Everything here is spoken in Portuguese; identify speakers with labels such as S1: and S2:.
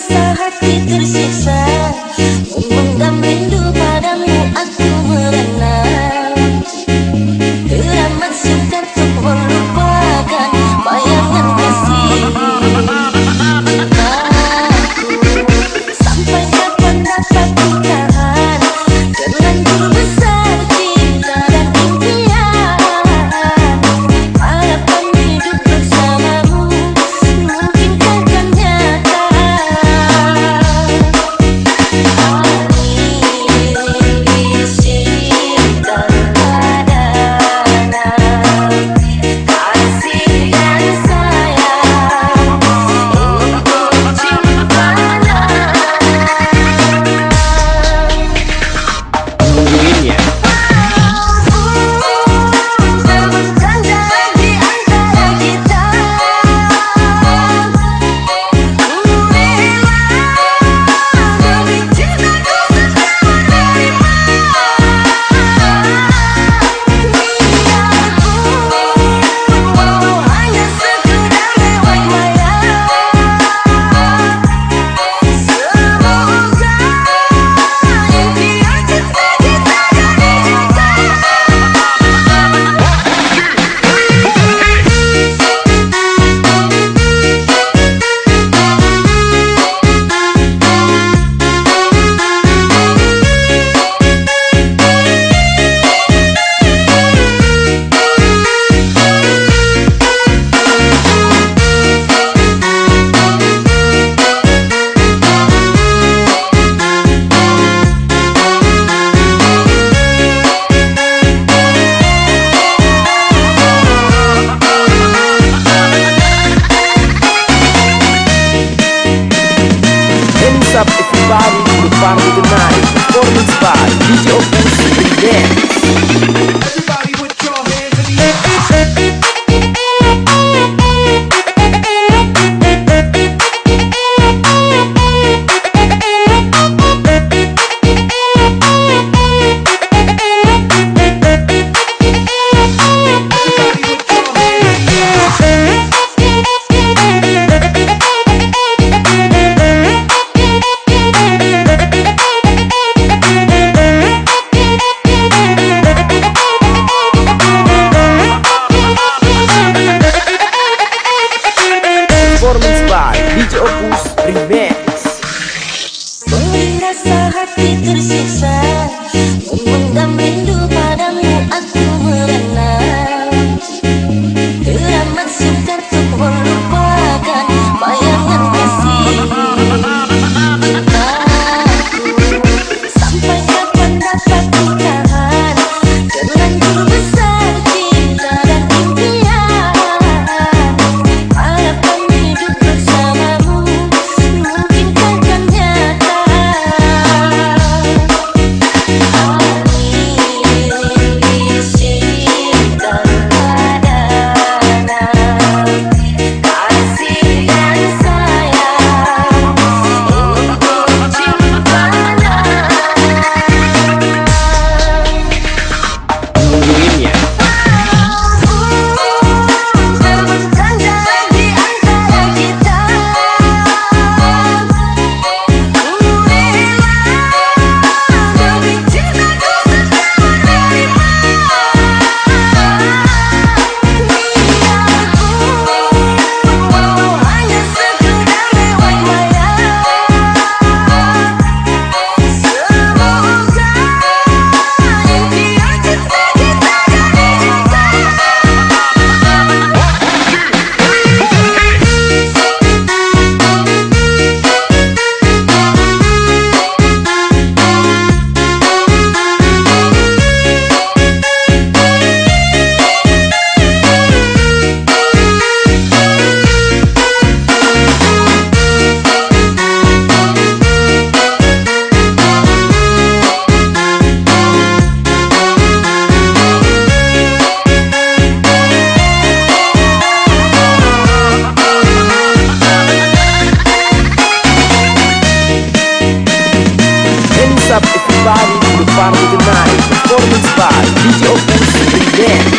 S1: start happy to the success.
S2: You. your
S1: Красного Питер Сиса
S2: 把啤酒分你一。